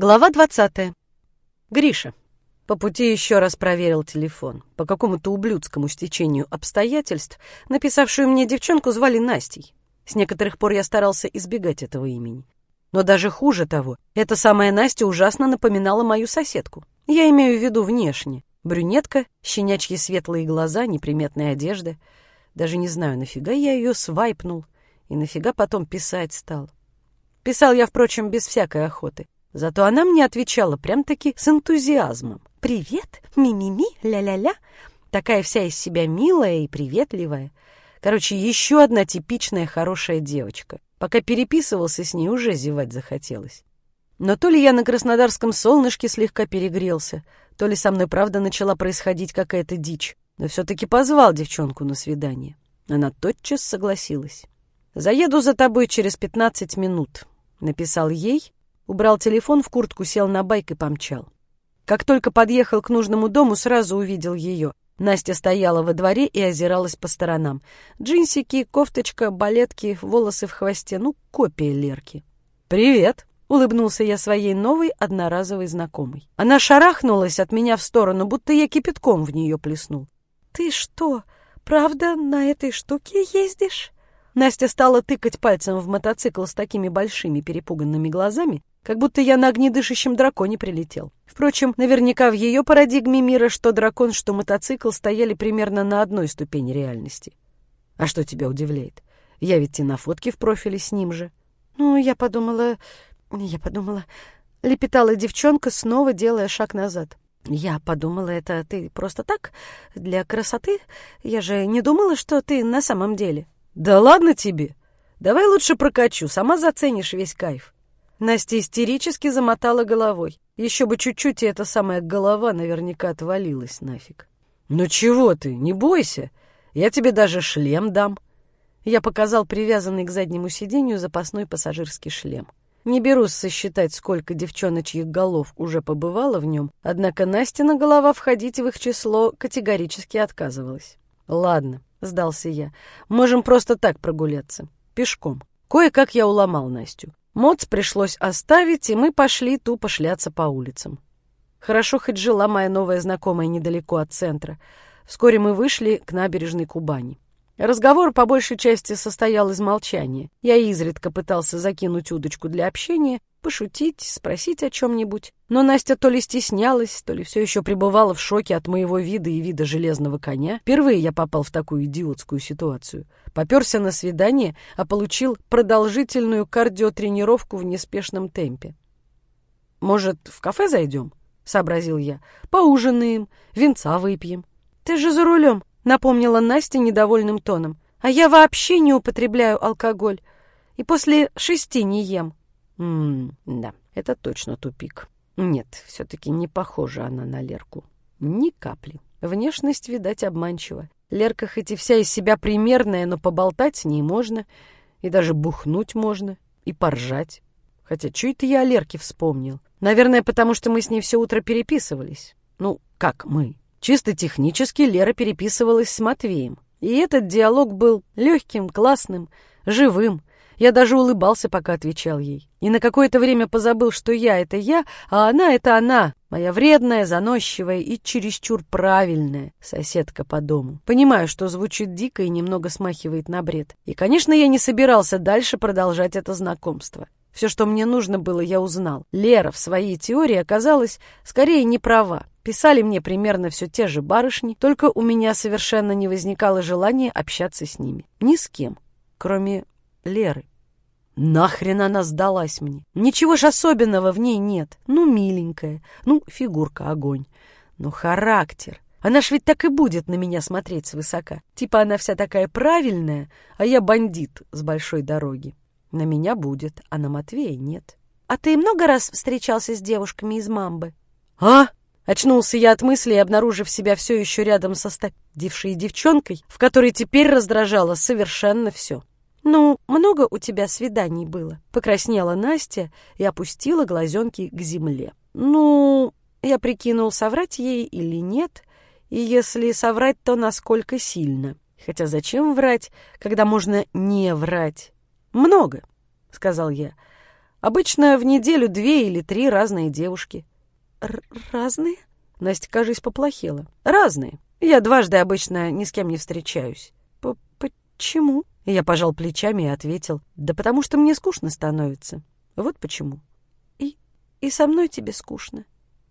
Глава 20. Гриша. По пути еще раз проверил телефон. По какому-то ублюдскому стечению обстоятельств написавшую мне девчонку звали Настей. С некоторых пор я старался избегать этого имени. Но даже хуже того, эта самая Настя ужасно напоминала мою соседку. Я имею в виду внешне. Брюнетка, щенячьи светлые глаза, неприметная одежда. Даже не знаю, нафига я ее свайпнул и нафига потом писать стал. Писал я, впрочем, без всякой охоты. Зато она мне отвечала прям-таки с энтузиазмом. «Привет, ми-ми-ми, ля-ля-ля». Такая вся из себя милая и приветливая. Короче, еще одна типичная хорошая девочка. Пока переписывался с ней, уже зевать захотелось. Но то ли я на краснодарском солнышке слегка перегрелся, то ли со мной правда начала происходить какая-то дичь. Но все-таки позвал девчонку на свидание. Она тотчас согласилась. «Заеду за тобой через пятнадцать минут», — написал ей Убрал телефон в куртку, сел на байк и помчал. Как только подъехал к нужному дому, сразу увидел ее. Настя стояла во дворе и озиралась по сторонам. Джинсики, кофточка, балетки, волосы в хвосте. Ну, копия Лерки. «Привет!» — улыбнулся я своей новой одноразовой знакомой. Она шарахнулась от меня в сторону, будто я кипятком в нее плеснул. «Ты что, правда на этой штуке ездишь?» Настя стала тыкать пальцем в мотоцикл с такими большими перепуганными глазами, как будто я на огнедышащем драконе прилетел. Впрочем, наверняка в ее парадигме мира что дракон, что мотоцикл стояли примерно на одной ступени реальности. А что тебя удивляет? Я ведь и на фотке в профиле с ним же. Ну, я подумала... Я подумала... Лепетала девчонка, снова делая шаг назад. Я подумала, это ты просто так, для красоты? Я же не думала, что ты на самом деле. Да ладно тебе. Давай лучше прокачу, сама заценишь весь кайф. Настя истерически замотала головой. Еще бы чуть-чуть, и эта самая голова наверняка отвалилась нафиг. «Ну чего ты, не бойся, я тебе даже шлем дам». Я показал привязанный к заднему сиденью запасной пассажирский шлем. Не берусь сосчитать, сколько девчоночьих голов уже побывало в нем, однако Настина голова входить в их число категорически отказывалась. «Ладно», — сдался я, — «можем просто так прогуляться, пешком». Кое-как я уломал Настю. Моц пришлось оставить, и мы пошли тупо шляться по улицам. Хорошо хоть жила моя новая знакомая недалеко от центра. Вскоре мы вышли к набережной Кубани. Разговор по большей части состоял из молчания. Я изредка пытался закинуть удочку для общения, пошутить, спросить о чем-нибудь. Но Настя то ли стеснялась, то ли все еще пребывала в шоке от моего вида и вида железного коня. Впервые я попал в такую идиотскую ситуацию. Поперся на свидание, а получил продолжительную кардиотренировку в неспешном темпе. «Может, в кафе зайдем?» — сообразил я. «Поужинаем, винца выпьем». «Ты же за рулем!» Напомнила Настя недовольным тоном. «А я вообще не употребляю алкоголь. И после шести не ем». «Ммм, да, это точно тупик. Нет, все-таки не похожа она на Лерку. Ни капли. Внешность, видать, обманчива. Лерка хоть и вся из себя примерная, но поболтать с ней можно, и даже бухнуть можно, и поржать. Хотя чё это я о Лерке вспомнил? Наверное, потому что мы с ней все утро переписывались. Ну, как мы? Чисто технически Лера переписывалась с Матвеем. И этот диалог был легким, классным, живым. Я даже улыбался, пока отвечал ей. И на какое-то время позабыл, что я — это я, а она — это она, моя вредная, заносчивая и чересчур правильная соседка по дому. Понимаю, что звучит дико и немного смахивает на бред. И, конечно, я не собирался дальше продолжать это знакомство. Все, что мне нужно было, я узнал. Лера в своей теории оказалась скорее не права. Писали мне примерно все те же барышни, только у меня совершенно не возникало желания общаться с ними. Ни с кем, кроме Леры. Нахрен она сдалась мне? Ничего ж особенного в ней нет. Ну, миленькая, ну, фигурка огонь. Ну, характер. Она ж ведь так и будет на меня смотреть свысока. Типа она вся такая правильная, а я бандит с большой дороги. На меня будет, а на Матвея нет. А ты много раз встречался с девушками из Мамбы? А? Очнулся я от мысли, обнаружив себя все еще рядом со стадившей девчонкой, в которой теперь раздражало совершенно все. «Ну, много у тебя свиданий было?» Покраснела Настя и опустила глазенки к земле. «Ну...» Я прикинул, соврать ей или нет, и если соврать, то насколько сильно. Хотя зачем врать, когда можно не врать? «Много», — сказал я. Обычно в неделю две или три разные девушки. Разные? Настя, кажись, поплохела. Разные. Я дважды обычно ни с кем не встречаюсь. Почему? Я пожал плечами и ответил. Да потому что мне скучно становится. Вот почему. И, и со мной тебе скучно.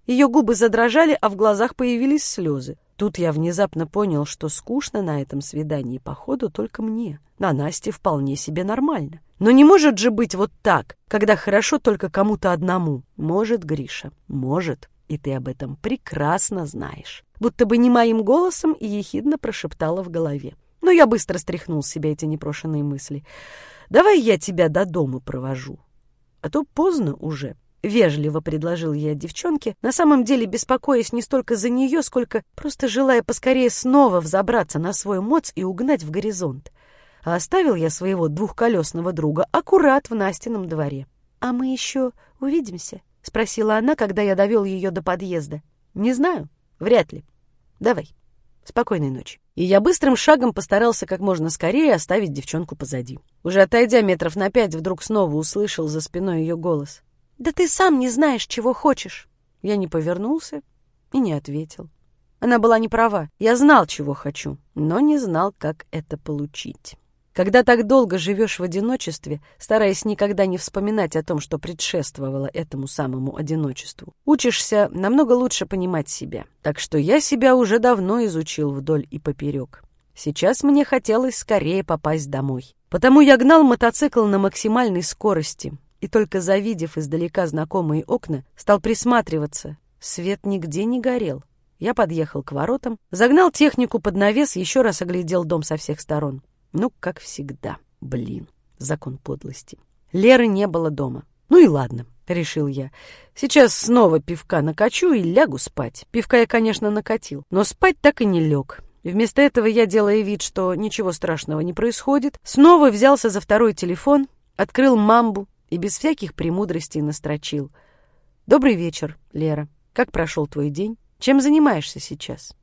Ее губы задрожали, а в глазах появились слезы. Тут я внезапно понял, что скучно на этом свидании, походу, только мне. На Насте вполне себе нормально. Но не может же быть вот так, когда хорошо только кому-то одному. Может, Гриша, может, и ты об этом прекрасно знаешь. Будто бы не моим голосом и ехидно прошептала в голове. Но я быстро стряхнул с себя эти непрошенные мысли. «Давай я тебя до дома провожу, а то поздно уже». Вежливо предложил я девчонке, на самом деле беспокоясь не столько за нее, сколько просто желая поскорее снова взобраться на свой моц и угнать в горизонт. А оставил я своего двухколесного друга аккурат в Настином дворе. «А мы еще увидимся?» — спросила она, когда я довел ее до подъезда. «Не знаю. Вряд ли. Давай. Спокойной ночи». И я быстрым шагом постарался как можно скорее оставить девчонку позади. Уже отойдя метров на пять, вдруг снова услышал за спиной ее голос. Да ты сам не знаешь, чего хочешь. Я не повернулся и не ответил. Она была не права. Я знал, чего хочу, но не знал, как это получить. Когда так долго живешь в одиночестве, стараясь никогда не вспоминать о том, что предшествовало этому самому одиночеству, учишься намного лучше понимать себя. Так что я себя уже давно изучил вдоль и поперек. Сейчас мне хотелось скорее попасть домой. Потому я гнал мотоцикл на максимальной скорости, и только завидев издалека знакомые окна, стал присматриваться. Свет нигде не горел. Я подъехал к воротам, загнал технику под навес, еще раз оглядел дом со всех сторон. Ну, как всегда. Блин, закон подлости. Леры не было дома. Ну и ладно, решил я. Сейчас снова пивка накачу и лягу спать. Пивка я, конечно, накатил, но спать так и не лег. Вместо этого я, делая вид, что ничего страшного не происходит, снова взялся за второй телефон, открыл мамбу, и без всяких премудростей настрочил. «Добрый вечер, Лера. Как прошел твой день? Чем занимаешься сейчас?»